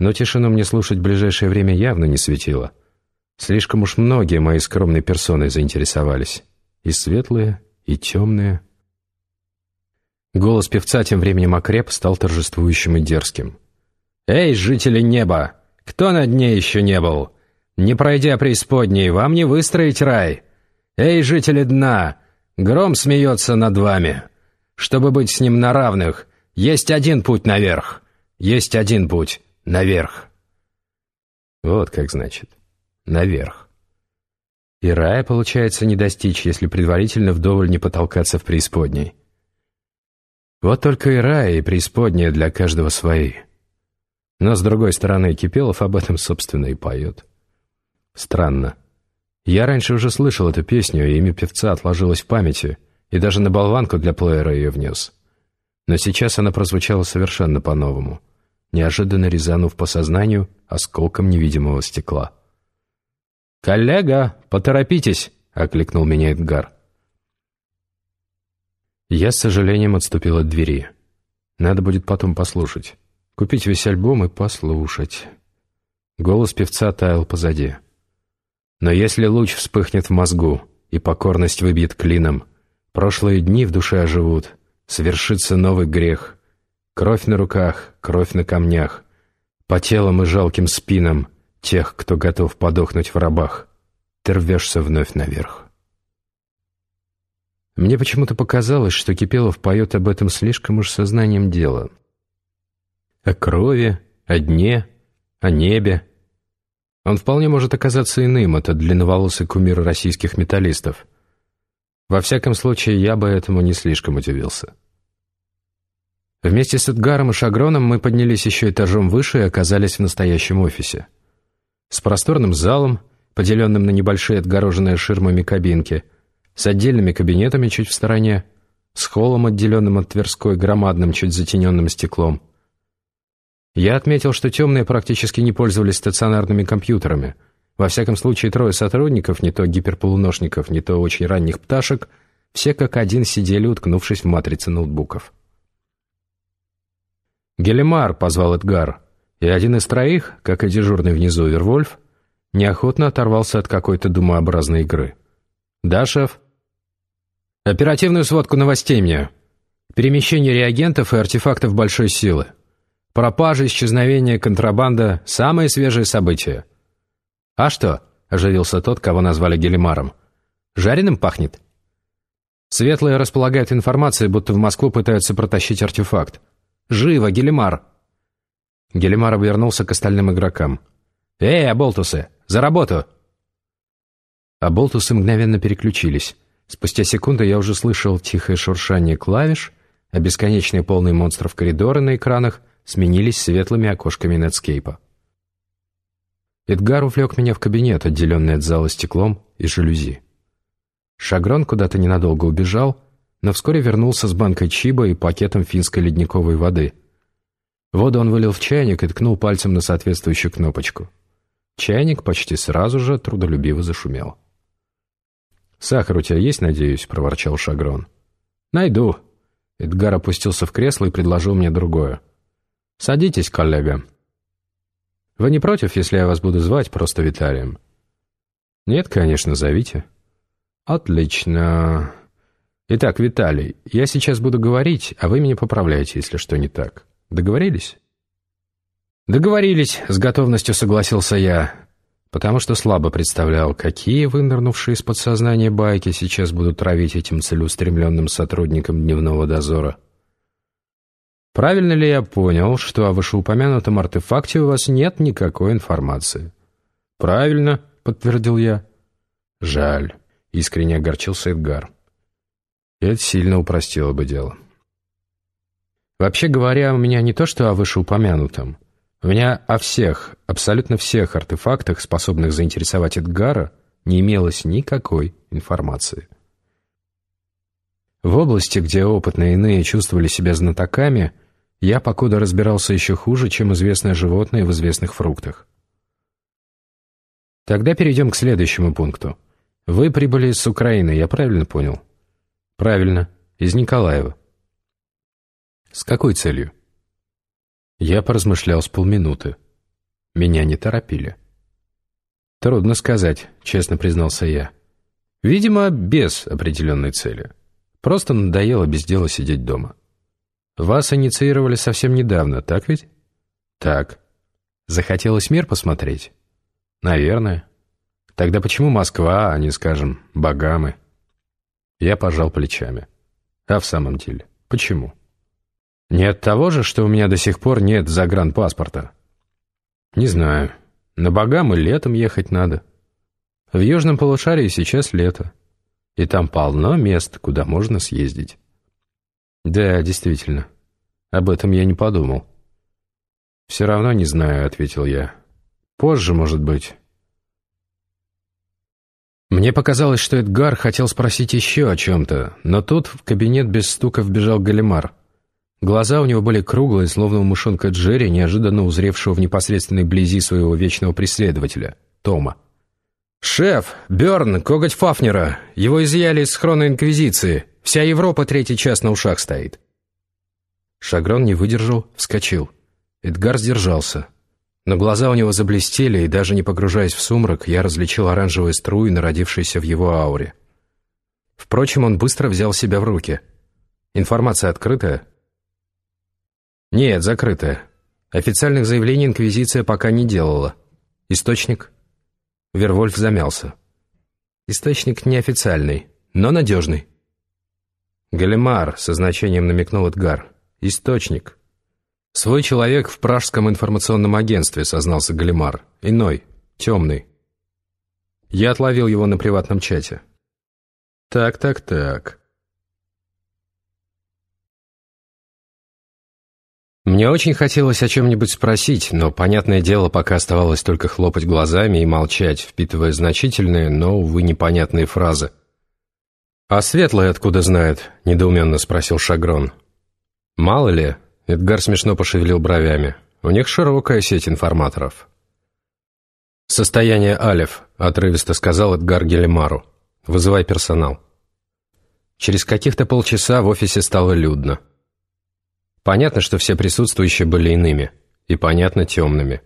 Но тишину мне слушать в ближайшее время явно не светило. Слишком уж многие моей скромной персоной заинтересовались. И светлые, и темные. Голос певца тем временем окреп, стал торжествующим и дерзким. «Эй, жители неба! Кто на дне еще не был? Не пройдя преисподней, вам не выстроить рай! Эй, жители дна! Гром смеется над вами! Чтобы быть с ним на равных, есть один путь наверх! Есть один путь наверх!» Вот как значит. Наверх. И рая, получается, не достичь, если предварительно вдоволь не потолкаться в преисподней. Вот только и рай, и преисподняя для каждого свои. Но, с другой стороны, Кипелов об этом, собственно, и поет. Странно. Я раньше уже слышал эту песню, и имя певца отложилось в памяти, и даже на болванку для плеера ее внес. Но сейчас она прозвучала совершенно по-новому, неожиданно резанув по сознанию осколком невидимого стекла. «Коллега, поторопитесь!» — окликнул меня Эдгар. Я с сожалением отступил от двери. Надо будет потом послушать. Купить весь альбом и послушать. Голос певца таял позади. Но если луч вспыхнет в мозгу, и покорность выбьет клином, прошлые дни в душе оживут, совершится новый грех. Кровь на руках, кровь на камнях, по телам и жалким спинам тех, кто готов подохнуть в рабах. Ты рвешься вновь наверх. Мне почему-то показалось, что Кипелов поет об этом слишком уж сознанием дела о крови, о дне, о небе. Он вполне может оказаться иным, этот длинноволосый кумир российских металлистов. Во всяком случае, я бы этому не слишком удивился. Вместе с Эдгаром и Шагроном мы поднялись еще этажом выше и оказались в настоящем офисе. С просторным залом, поделенным на небольшие отгороженные ширмами кабинки, с отдельными кабинетами чуть в стороне, с холлом, отделенным от Тверской громадным, чуть затененным стеклом, я отметил, что темные практически не пользовались стационарными компьютерами. Во всяком случае, трое сотрудников, не то гиперполуношников, не то очень ранних пташек, все как один сидели, уткнувшись в матрицы ноутбуков. «Гелемар», — позвал Эдгар, и один из троих, как и дежурный внизу Вервольф, неохотно оторвался от какой-то думообразной игры. «Да, шеф?» «Оперативную сводку новостей мне. Перемещение реагентов и артефактов большой силы». Пропажа, исчезновение, контрабанда – самые свежие события. «А что?» – оживился тот, кого назвали Гелимаром. «Жареным пахнет?» Светлые располагают информацией, будто в Москву пытаются протащить артефакт. «Живо, Гелимар!» Гелимар обернулся к остальным игрокам. «Эй, оболтусы, за работу!» Оболтусы мгновенно переключились. Спустя секунду я уже слышал тихое шуршание клавиш, а бесконечные полные монстров коридоры на экранах сменились светлыми окошками нетскейпа. Эдгар увлек меня в кабинет, отделенный от зала стеклом и жалюзи. Шагрон куда-то ненадолго убежал, но вскоре вернулся с банкой чиба и пакетом финской ледниковой воды. Воду он вылил в чайник и ткнул пальцем на соответствующую кнопочку. Чайник почти сразу же трудолюбиво зашумел. «Сахар у тебя есть, надеюсь?» — проворчал Шагрон. «Найду». Эдгар опустился в кресло и предложил мне другое. «Садитесь, коллега». «Вы не против, если я вас буду звать просто Виталием?» «Нет, конечно, зовите». «Отлично. Итак, Виталий, я сейчас буду говорить, а вы меня поправляете, если что не так. Договорились?» «Договорились», — с готовностью согласился я, потому что слабо представлял, какие вынырнувшие из подсознания байки сейчас будут травить этим целеустремленным сотрудникам дневного дозора. Правильно ли я понял, что о вышеупомянутом артефакте у вас нет никакой информации? Правильно, подтвердил я. Жаль, искренне огорчился Эдгар. Это сильно упростило бы дело. Вообще говоря, у меня не то что о вышеупомянутом. У меня о всех, абсолютно всех артефактах, способных заинтересовать Эдгара, не имелось никакой информации. В области, где опытные иные чувствовали себя знатоками, я покуда разбирался еще хуже, чем известное животное в известных фруктах. Тогда перейдем к следующему пункту. Вы прибыли с Украины, я правильно понял? Правильно, из Николаева. С какой целью? Я поразмышлял с полминуты. Меня не торопили. «Трудно сказать», — честно признался я. «Видимо, без определенной цели. Просто надоело без дела сидеть дома. Вас инициировали совсем недавно, так ведь?» «Так. Захотелось мир посмотреть?» «Наверное. Тогда почему Москва, а не, скажем, Багамы?» Я пожал плечами. «А в самом деле, почему?» «Не от того же, что у меня до сих пор нет загранпаспорта?» «Не знаю. На Багамы летом ехать надо. В южном полушарии сейчас лето, и там полно мест, куда можно съездить». «Да, действительно. Об этом я не подумал». «Все равно не знаю», — ответил я. «Позже, может быть». Мне показалось, что Эдгар хотел спросить еще о чем-то, но тут в кабинет без стука вбежал Галимар. Глаза у него были круглые, словно у мышонка Джерри, неожиданно узревшего в непосредственной близи своего вечного преследователя, Тома. «Шеф! Берн! Коготь Фафнера! Его изъяли из схрона Инквизиции! Вся Европа третий час на ушах стоит!» Шагрон не выдержал, вскочил. Эдгар сдержался. Но глаза у него заблестели, и даже не погружаясь в сумрак, я различил оранжевые струи, народившиеся в его ауре. Впрочем, он быстро взял себя в руки. Информация открытая? Нет, закрытая. Официальных заявлений Инквизиция пока не делала. Источник? Вервольф замялся. Источник неофициальный, но надежный. Галимар, со значением намекнул Эдгар. Источник. «Свой человек в пражском информационном агентстве», — сознался Галимар. «Иной, темный». Я отловил его на приватном чате. «Так, так, так». Мне очень хотелось о чем-нибудь спросить, но, понятное дело, пока оставалось только хлопать глазами и молчать, впитывая значительные, но, увы, непонятные фразы. «А Светлый откуда знает?» — недоуменно спросил Шагрон. «Мало ли», Эдгар смешно пошевелил бровями. «У них широкая сеть информаторов». «Состояние Алев», — отрывисто сказал Эдгар Гелемару. «Вызывай персонал». Через каких-то полчаса в офисе стало людно. Понятно, что все присутствующие были иными, и понятно темными.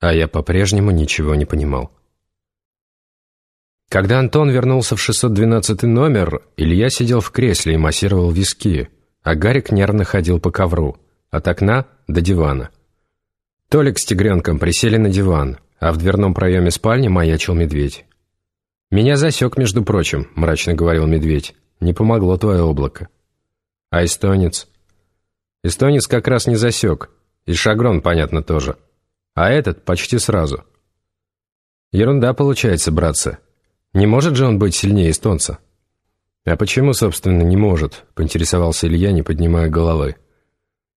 А я по-прежнему ничего не понимал. Когда Антон вернулся в 612 номер, Илья сидел в кресле и массировал виски, а Гарик нервно ходил по ковру, от окна до дивана. Толик с тигренком присели на диван, а в дверном проеме спальни маячил медведь. «Меня засек, между прочим», — мрачно говорил медведь. «Не помогло твое облако». «А эстонец?» «Эстонец как раз не засек. И шагрон, понятно, тоже. А этот почти сразу». «Ерунда получается, братцы. Не может же он быть сильнее эстонца?» «А почему, собственно, не может?» — поинтересовался Илья, не поднимая головы.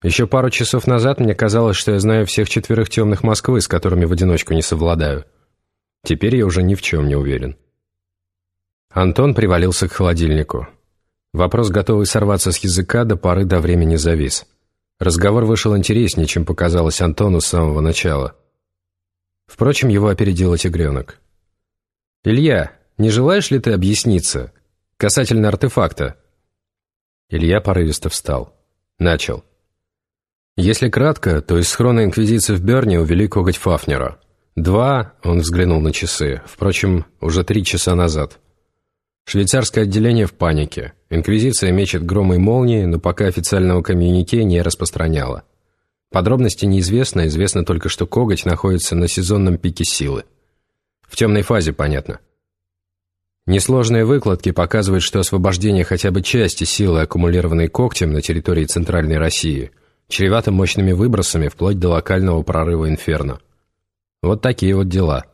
«Еще пару часов назад мне казалось, что я знаю всех четверых темных Москвы, с которыми в одиночку не совладаю. Теперь я уже ни в чем не уверен». Антон привалился к холодильнику. Вопрос, готовый сорваться с языка, до поры до времени завис. Разговор вышел интереснее, чем показалось Антону с самого начала. Впрочем, его опередил тигренок. «Илья, не желаешь ли ты объясниться?» Касательно артефакта». Илья порывисто встал. Начал. Если кратко, то из схрона Инквизиции в Берне увели коготь Фафнера. Два, он взглянул на часы, впрочем, уже три часа назад. Швейцарское отделение в панике. Инквизиция мечет громы и молнии, но пока официального коммюнике не распространяла. Подробности неизвестны, известно только, что коготь находится на сезонном пике силы. В темной фазе, понятно. Несложные выкладки показывают, что освобождение хотя бы части силы, аккумулированной когтем на территории Центральной России, чревато мощными выбросами вплоть до локального прорыва инферно. Вот такие вот дела.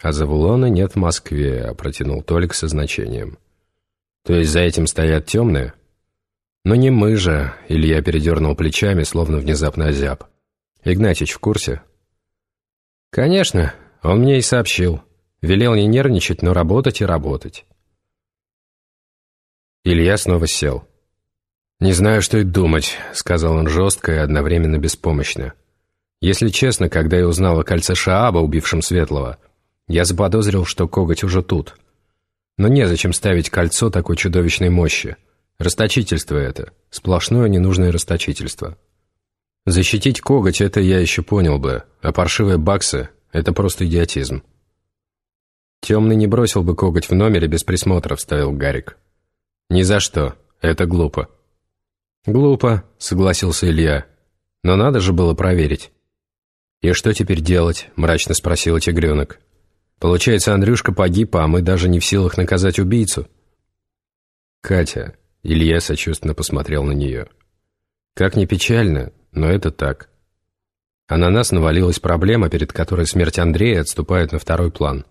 «А Завулона нет в Москве», — протянул Толик со значением. «То есть за этим стоят темные?» «Но не мы же», — Илья передернул плечами, словно внезапно озяб. «Игнатьич в курсе?» «Конечно, он мне и сообщил». Велел не нервничать, но работать и работать. Илья снова сел. «Не знаю, что и думать», — сказал он жестко и одновременно беспомощно. «Если честно, когда я узнал о кольце Шааба, убившем Светлого, я заподозрил, что коготь уже тут. Но незачем ставить кольцо такой чудовищной мощи. Расточительство это, сплошное ненужное расточительство». Защитить коготь – это я еще понял бы, а паршивые баксы – это просто идиотизм. «Темный не бросил бы коготь в номере без присмотра», – вставил Гарик. «Ни за что. Это глупо». «Глупо», — согласился Илья. «Но надо же было проверить». «И что теперь делать?» — мрачно спросил тигренок. «Получается, Андрюшка погиб, а мы даже не в силах наказать убийцу». «Катя», — Илья сочувственно посмотрел на нее. «Как ни печально, но это так. А на нас навалилась проблема, перед которой смерть Андрея отступает на второй план.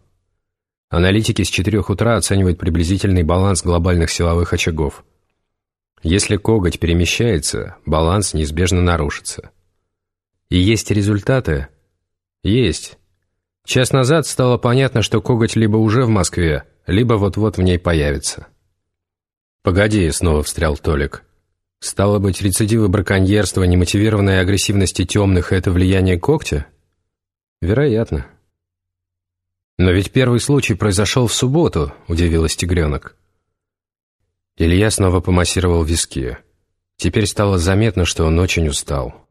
Аналитики с четырех утра оценивают приблизительный баланс глобальных силовых очагов. Если коготь перемещается, баланс неизбежно нарушится. И есть результаты? Есть. Час назад стало понятно, что коготь либо уже в Москве, либо вот-вот в ней появится. «Погоди», — снова встрял Толик. «Стало быть, рецидивы браконьерства, немотивированная агрессивности темных — это влияние когтя?» «Вероятно». «Но ведь первый случай произошел в субботу», — удивилась тигренок. Илья снова помассировал виски. Теперь стало заметно, что он очень устал.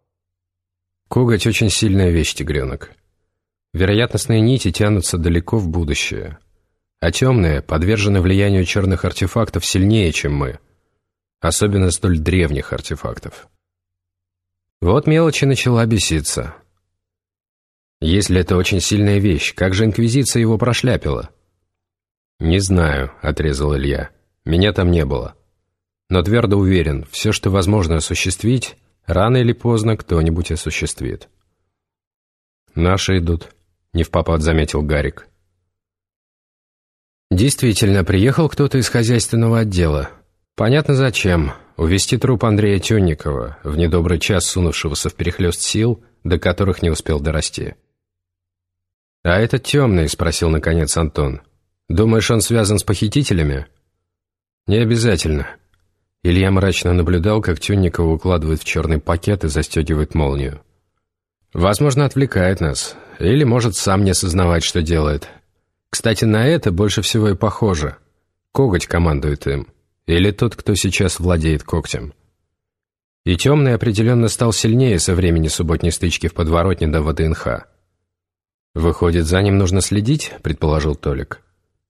Коготь — очень сильная вещь, тигренок. Вероятностные нити тянутся далеко в будущее. А темные подвержены влиянию черных артефактов сильнее, чем мы. Особенно столь древних артефактов. Вот мелочи начала беситься. Если это очень сильная вещь, как же Инквизиция его прошляпила? «Не знаю», — отрезал Илья. «Меня там не было. Но твердо уверен, все, что возможно осуществить, рано или поздно кто-нибудь осуществит». «Наши идут», — не в попад заметил Гарик. Действительно, приехал кто-то из хозяйственного отдела. Понятно зачем. Увести труп Андрея Тюнникова, в недобрый час сунувшегося в перехлёст сил, до которых не успел дорасти. «А этот темный?» — спросил наконец Антон. «Думаешь, он связан с похитителями?» «Не обязательно». Илья мрачно наблюдал, как Тюнникова укладывает в черный пакет и застегивает молнию. «Возможно, отвлекает нас. Или может сам не осознавать, что делает. Кстати, на это больше всего и похоже. Коготь командует им. Или тот, кто сейчас владеет когтем». И темный определенно стал сильнее со времени субботней стычки в подворотне до ВДНХ. «Выходит, за ним нужно следить?» — предположил Толик.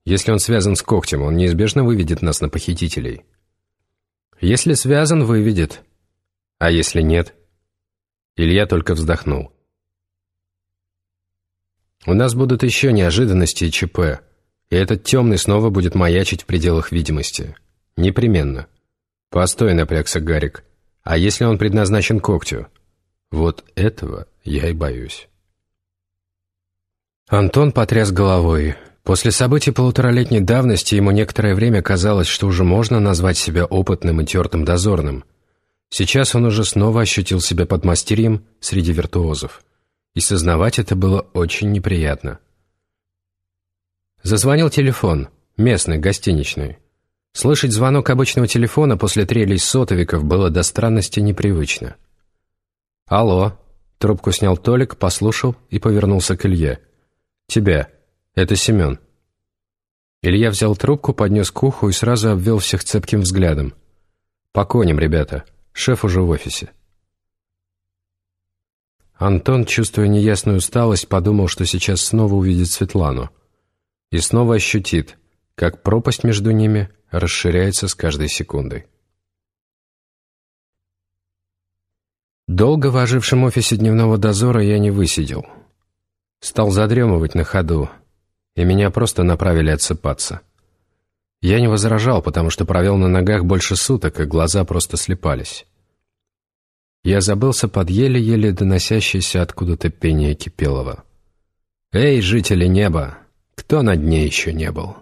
«Если он связан с когтем, он неизбежно выведет нас на похитителей». «Если связан, выведет. А если нет?» Илья только вздохнул. «У нас будут еще неожиданности и ЧП, и этот темный снова будет маячить в пределах видимости. Непременно. Постой, напрягся Гарик. А если он предназначен когтю? Вот этого я и боюсь». Антон потряс головой. После событий полуторалетней давности ему некоторое время казалось, что уже можно назвать себя опытным и тертым дозорным. Сейчас он уже снова ощутил себя подмастерьем среди виртуозов. И сознавать это было очень неприятно. Зазвонил телефон, местный, гостиничный. Слышать звонок обычного телефона после трелей сотовиков было до странности непривычно. «Алло», — трубку снял Толик, послушал и повернулся к Илье. «Тебя. Это Семен». Илья взял трубку, поднес к уху и сразу обвел всех цепким взглядом. «По коням, ребята. Шеф уже в офисе». Антон, чувствуя неясную усталость, подумал, что сейчас снова увидит Светлану. И снова ощутит, как пропасть между ними расширяется с каждой секундой. Долго в офисе дневного дозора я не высидел. Стал задремывать на ходу, и меня просто направили отсыпаться. Я не возражал, потому что провел на ногах больше суток, и глаза просто слепались. Я забылся под еле-еле доносящееся откуда-то пение Кипелова. «Эй, жители неба! Кто на дне еще не был?»